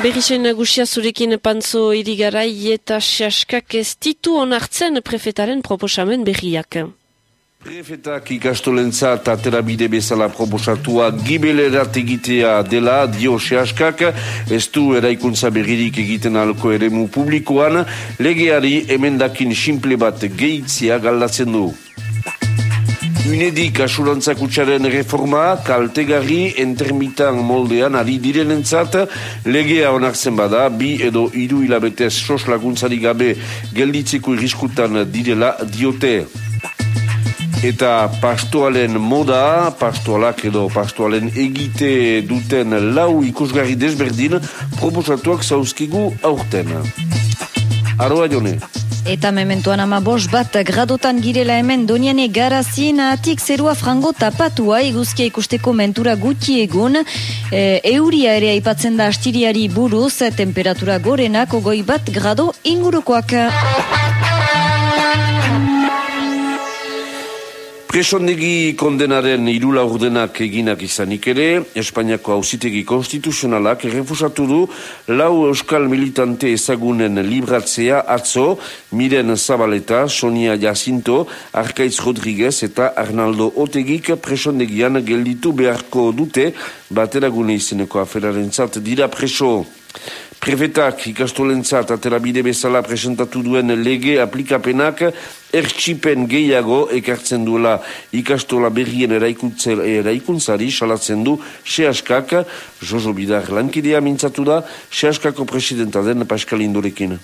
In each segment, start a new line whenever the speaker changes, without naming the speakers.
Berrizoin nagusia zurekin pantzo irigarai eta xaskak ez ditu onartzen prefetaren proposamen berriak.
Prefetak ikastolentzat aterabide bezala proposatua gibelerat egitea dela dio sehaskak, ez du eraikuntza berririk egiten alko eremu publikoan, legeari emendakin simple bat gehitzia galdatzen du. Unedik asurantzak utxaren reforma, kaltegarri entermitan moldean ari direnentzat, legea onartzen bada, bi edo iru hilabetez sos laguntzari gabe gelditzeko irriskutan direla diote. Eta pastoalen moda, pastoalak edo pastoalen egite duten lau ikusgarri desberdin, proposatuak zauzkigu aurten. Aroa jone.
Eta mementuan ama bos bat gradotan girela hemen doniane garazien atik zerua frango tapatua iguzkia ikusteko mentura guti egun e, euria ere aipatzen da astiriari buruz temperatura gorenak ogoi bat grado ingurukoak.
Presondegi kondenaren irula urdenak eginak izanik ere, Espainiako hausitegi konstituzionalak errefusatu du lau euskal militante ezagunen libratzea atzo, Miren Zabaleta, Sonia Jacinto, Arkaitz Rodriguez eta Arnaldo Otegik presondegian gelditu beharko dute bateragune izeneko aferaren zat dira preso. Prefetak ikastolentzat aterabide bezala presentatu duen lege aplikapenak ertsipen gehiago ekartzen duela ikastola berrien eraikuntzari salatzen du Seaskak, Jojo Bidar lankidea mintzatu da, Seaskako presidenta den Pascal Indorekin.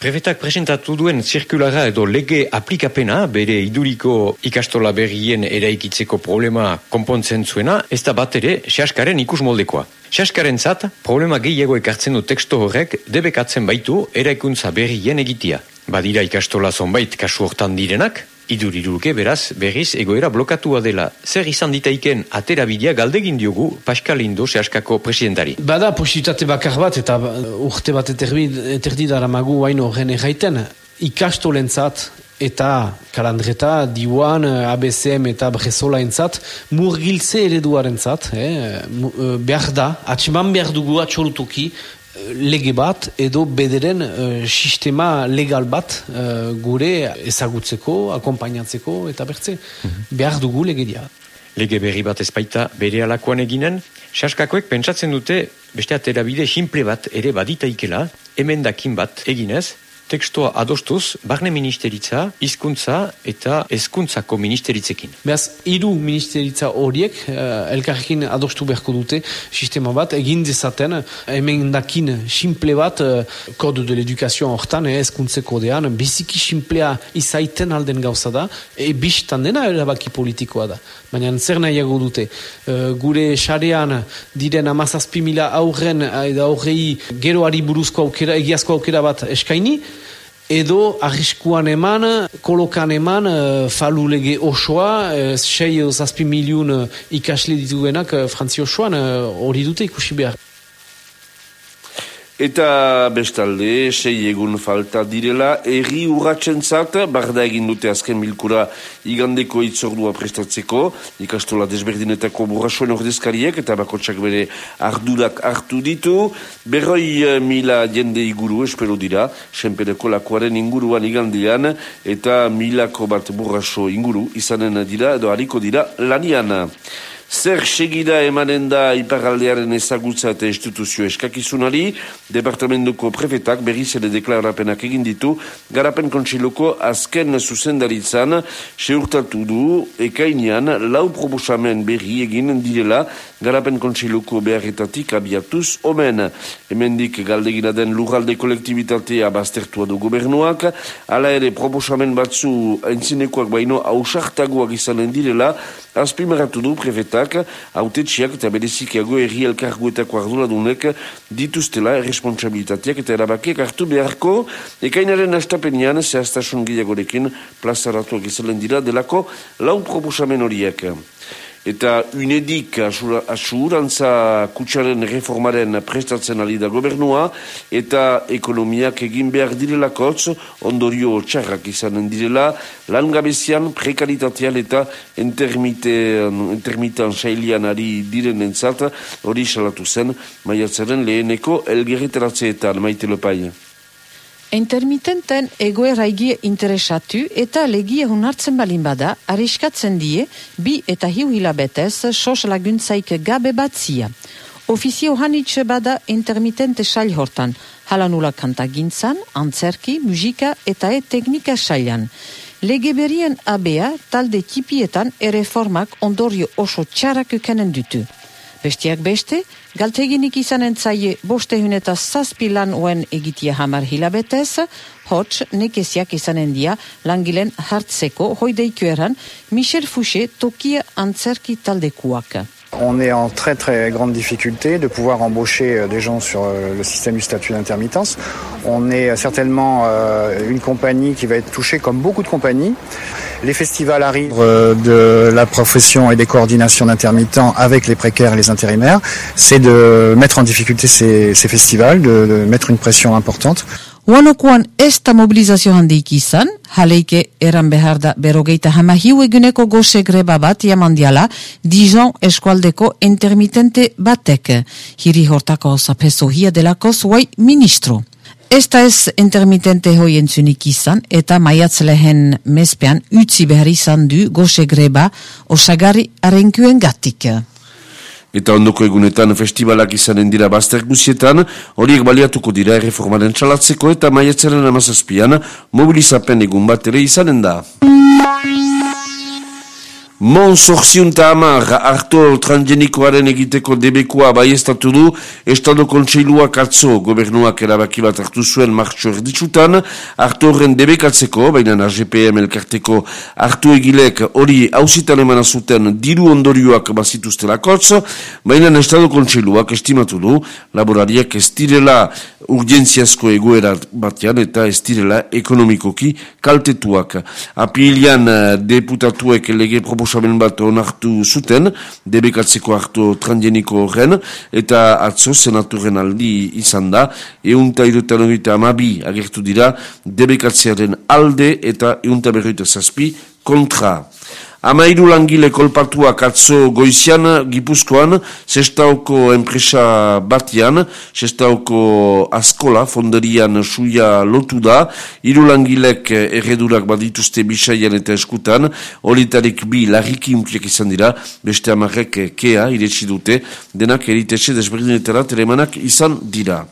Prefetak presentatu duen zirkulara edo lege aplikapena bere iduriko ikastola berrien eraikitzeko problema konpontzen zuena, ez da bat ere Seaskaren ikus moldekoa. Seaskaren zat, problema gehiago ekartzen du teksto horrek debekatzen baitu eraikuntza berrien egitia. Badira ikastola zonbait kasu hortan direnak, iduriruke beraz berriz egoera blokatua dela. Zer izan ditaiken atera bidea galdegin diogu Pascal Indo Seaskako presidentari.
Bada positate bakar bat eta urte bat eterdi dara magu hain horren erraiten ikastolentzat eta kalandreta, diwan, ABCM eta Brezola entzat, murgiltze ereduaren zat, eh, behar da, atseman behar dugu atxorutuki, lege bat edo bederen uh, sistema legal bat uh, gure ezagutzeko, akompainatzeko eta bertze. Mhm. Behar dugu lege dia.
Lege berri bat ezpaita bere alakoan eginen, Saskakoek pentsatzen dute beste aterabide simple bat ere baditaikela, emendakin bat eginez, tekstua adostuz, barne ministeritza, hizkuntza eta hezkuntzako ministeritzekin.
Beaz, hiru ministeritza horiek, uh, elkarrekin adostu beharko dute, sistema bat, egin dezaten, hemen dakin simple bat, uh, kodu de l'edukazioa hortan, hezkuntze kodean, biziki simplea izaiten alden gauza da, e biztan dena erabaki politikoa da. Baina zer nahiago dute, uh, gure xarean diren amazazpi mila aurren, aurrei geroari buruzko aukera, egiazko aukera bat eskaini, edo arriskuan eman, kolokan eman, uh, falu lege osoa, uh, sei zazpi miliun uh, ikasle dituenak uh, frantzi osoan, hori dute ikusi behar.
Eta bestalde, sei egun falta direla, erri urratzen zat, barda egin dute azken bilkura igandeko itzordua prestatzeko, ikastola desberdinetako burrasoen ordezkariek, eta bakotsak bere ardurak hartu ditu, berroi eh, mila jende iguru espero dira, senpereko lakoaren inguruan igandean, eta milako bat burraso inguru izanen dira, edo hariko dira lanian. Zer segida emanen da iparaldearen ezagutza eta instituzio eskakizunari, departamentuko prefetak berriz ere deklarapenak egin ditu, garapen kontsiloko azken zuzendaritzan, seurtatu du, ekainian, lau proposamen berri egin direla, garapen kontsiloko beharretatik abiatuz omen. Hemendik galdegina den lurralde kolektibitatea baztertua du gobernuak, ala ere proposamen batzu entzinekoak baino hausartagoak izanen direla, azpimaratu du prefetak, autetxiak eta berezikiago erri elkarguetako arduradunek dituztela responsabilitateak eta erabakiak hartu beharko, ekainaren astapenean zehaztasun gehiagorekin plazaratuak izalen dira delako lau proposamen horiek. Eta unedik asurantza kutsaren reformaren prestatzen ali da gobernua eta ekonomiak egin behar direlakotz ondorio txarrak izanen direla langabezian prekaritatean eta intermitan sailian ari diren entzat hori salatu zen maiatzaren leheneko elgerretaratzeetan maite lopai.
Intermitenten egoeraigi interesatu eta legia hunartzen balin bada, ariskatzen die, bi eta hiu hilabetez sos laguntzaik gabe batzia. Ofizio hanitxe bada intermitente sail hortan, halanula kantagintzan, antzerki, muzika eta e teknika sailan. Lege berien abea talde tipietan ereformak ondorio oso txarak ukenen dutu. Bestiak beste, galteginik izanen zaie boste huneta zazpi lan uen egitia hamar hilabetez, hots nekesiak izanen dia langilen hartzeko hoideiku eran Michel Fouché tokia antzerki taldekuak.
On est en très très grande difficulté de pouvoir embaucher euh, des gens sur euh, le système du statut d'intermittence. On est certainement euh, une compagnie qui va être touchée comme beaucoup de compagnies. Les festivals arrivent de la profession et des coordinations d'intermittents avec les précaires et les intérimaires. C'est de mettre en difficulté ces, ces festivals, de, de mettre une pression importante.
Uanokuan ez da mobilizazio handik izan, jaleike eran behar da berogeita hama hiu eguneko goze greba bat jamandiala Dijon eskualdeko intermitente batek. Hiri hortako zapezo hia delako zuai ministro. Ez da ez intermitente hoi entzunik izan eta maiatz lehen mespean utzi behar izan du goze greba osagari arenkuen gatik.
Eta ondoko egunetan festivalak izanen dira bazter guzietan, horiek baliatuko dira erreformaren txalatzeko eta maiatzaren amazazpian mobilizapen egun bat ere izanen da. Mon sorziunta amar, harto transgenikoaren egiteko debekoa baiestatu du, Estado Kontseiluak atzo gobernuak erabaki bat hartu zuen martxo erditsutan, harto horren debekatzeko, baina RGPM elkarteko hartu egilek hori hausitan eman azuten diru ondorioak bazituztelakotz, baina Estado Kontseiluak estimatu du, laborariak ez direla urgentziazko egoera batean eta ez direla ekonomikoki kaltetuak. Apilian eh, deputatuek lege proposamen bat onartu zuten, debekatzeko hartu transgeniko horren, eta atzo senaturen aldi izan da, eunta irutan horita amabi agertu dira, debekatzearen alde eta eunta berroita zazpi kontra. Amairu langile kolpatuak atzo goizian, gipuzkoan, sestauko enpresa batian, sestauko askola, fonderian suia lotu da, iru langilek erredurak badituzte bisaian eta eskutan, horitarik bi larriki unkiak izan dira, beste amarrek kea, iretsi dute, denak eritese desberdinetara telemanak izan dira.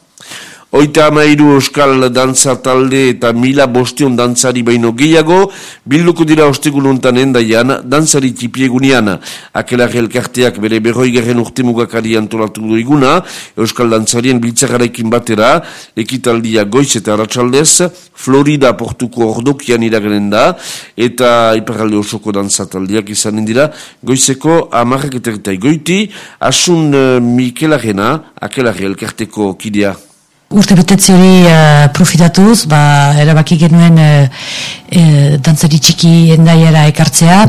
Oita amairu euskal dantza talde eta mila bostion dantzari baino gehiago, bilduko dira ostegununtan endaian, dantzari tipiegunean. Akelar elkarteak bere berroi garen urte mugakari antolatu du iguna, euskal dantzarien biltzakarekin batera, ekitaldia goiz eta aratsaldez, Florida portuko ordokian iragenen da, eta iparalde osoko dantza taldeak izanen dira, goizeko amarrak eta goiti, asun uh, Mikelarena, akelar elkarteko kidea.
Urte betetzi hori uh, profitatuz, ba, erabaki genuen uh, uh, dantzari txiki endaiera ekartzea,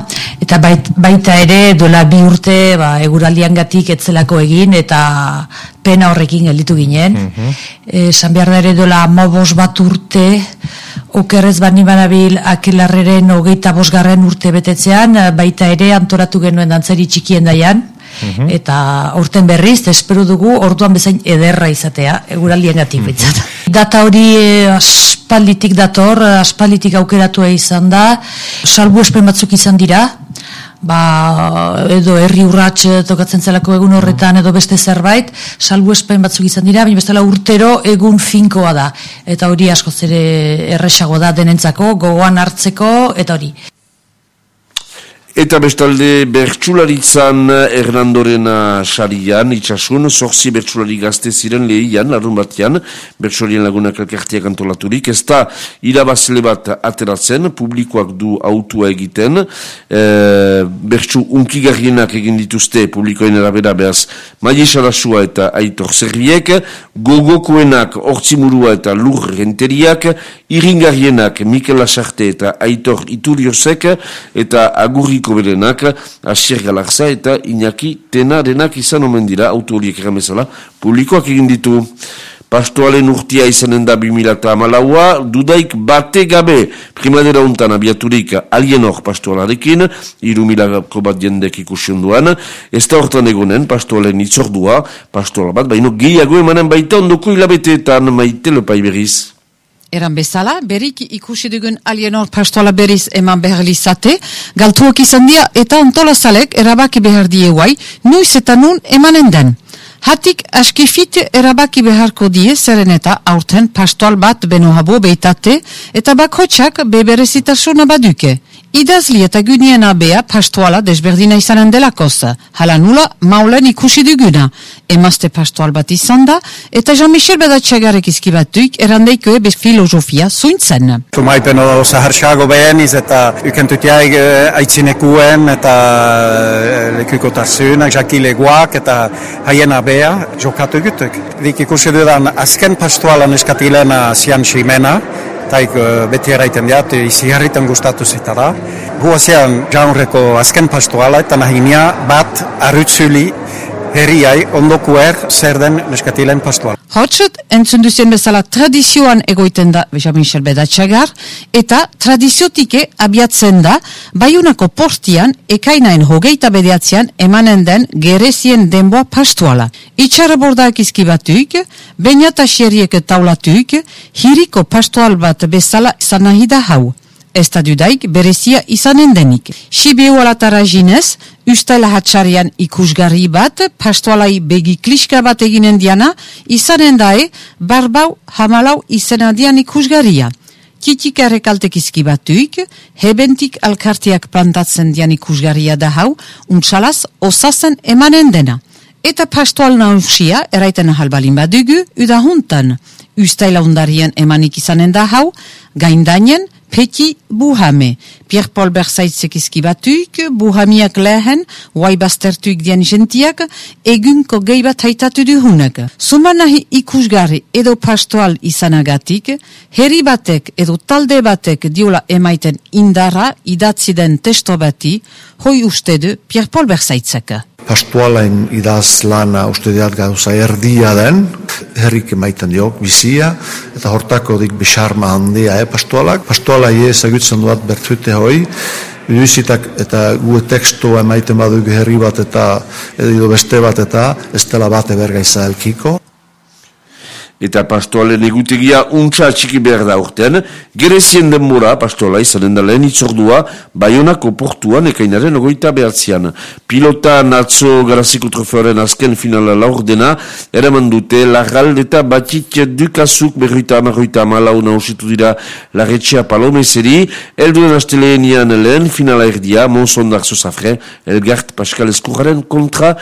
eta bait, baita ere dola bi urte ba, eguraldian gatik etzelako egin, eta pena horrekin gelditu ginen. Mm -hmm. San behar da ere dola mobos bat urte, okerrez bani banabil akelarreren hogeita bosgarren urte betetzean, baita ere antoratu genuen dantzari txiki endaian, Mhm. eta aurten berriz espero dugu orduan bezain ederra izatea eguraldiengatik mm Data hori eh, aspalditik dator, aspalditik aukeratua izan da, salbu espen batzuk izan dira, ba, edo herri urrats tokatzen zelako egun horretan edo beste zerbait, salbu espen batzuk izan dira, baina bestela urtero egun finkoa da. Eta hori asko zere erresago da denentzako, gogoan hartzeko, eta hori.
Eta bestalde bertsularitzan Hernandorena sarian, itxasun, zorzi bertsulari gazte ziren lehian, larun batean, bertsularien lagunak elkartiak antolaturik, ez da irabazle bat ateratzen, publikoak du autua egiten, e, bertsu unkigarrienak egin dituzte publikoen erabera behaz, maie salasua eta aitor zerbiek, gogokoenak ortsimurua eta lur renteriak, iringarrienak Mikel Asarte eta aitor ituriosek, eta agurriko biko berenak, Asier Galarza eta Iñaki Tenarenak izan omen dira, auto horiek eramezala, publikoak egin ditu. Pastoalen urtia izanen da 2008a, dudaik bate gabe primadera untan abiaturik alienor pastoalarekin, irumilako bat jendek ikusion duan, ez da hortan egonen pastoalen itzordua, pastoala bat, baino gehiago emanen baita ondoko hilabeteetan maite lopai berriz.
Eran bezala, berik ikusi dugun alienor pastoala beriz eman behar lizate, galtuak izan dia eta ontolazalek erabaki behar die guai, nuiz eta nun emanen den. Hatik askifit erabaki beharko die zeren eta aurten pastoal bat benohabo beitate eta bakotxak beberezitasuna baduke. Idazli eta gunien abea pastoala desberdina izanen delakoz. Hala nula maulen ikusi duguna. Emazte pastoal bat izan da eta Jean-Michel Bedatxagarek izkibatuik erandeiko ebe filosofia zuintzen.
Tumaipen odo zaharxago beheniz eta ukentutiaik aitzinekuen eta lekukotasun, jakileguak eta haien abea jokatu gutuk. Dik ikusi dudan azken pastoalan eskatilena zian ximena, taik beti eraiten diat, izi harritan gustatu zita da. Guazean jaunreko azken pastoala eta nahinia bat arrutzuli herriai ondokuer zer den neskatilen pastoala.
Hotzut, entzun duzien bezala tradizioan egoiten da Jean-Michel Bedatxagar, eta tradiziotike abiatzen da baiunako portian ekainain hogeita bedeatzean emanen den gerezien denboa pastuala. Itxara bordak izkibatuik, bainata xeriek taulatuik, hiriko pastual bat bezala izan nahi da hau. Ez da dudaik berezia izanen denik. Sibiu alatara jinez, ustaila hatxarian ikusgarri bat, pastualai begi kliska bat eginen diana, izanen dae, barbau hamalau izenadian ikusgarria. Kitik errekaltek izkibatuik, hebentik alkartiak plantatzen dian ikusgarria da hau, untsalaz osazen emanen dena. Eta pastoal nausia, eraiten ahalbalin badugu, udahuntan. Ustaila undarien emanik izanen da hau, gaindainen, Peti Buhame, Pierre-Paul Bersaitzek izkibatuik, Buhamiak lehen, Wai Bastertuik dian jentiak, egunko gehi bat haitatu duhunak. Sumanahi ikusgarri edo pastoal izanagatik, herri batek edo talde batek diola emaiten indara idatzi den testo bati, hoi uste du Pierre-Paul Bersaitzek.
Pastualain idaz lana uste diat gauza erdia den, herrik emaiten diok, bizia, eta hortako dik bisarma handia, eh, pastualak. Pastuala ie ezagutzen duat bertute hoi, Biduizitak eta gu tekstua emaiten badu herri bat eta edo beste bat eta ez dela bate bergaiza elkiko.
Eta pastoalen egutegia untsa txiki behar da urtean, gerezien denbora pastola izanen da lehen itzordua Bayonako portuan ekainaren ogoita behatzean. Pilota natzo garaziko trofeoaren azken finala laurdena, eraman dute lagal eta batik dukazuk berroita amarroita amalau nausitu dira larretxea palomezeri, elduen asteleenian lehen finala erdia, Monsondar Zosafre, Elgart Pascal Eskurraren kontra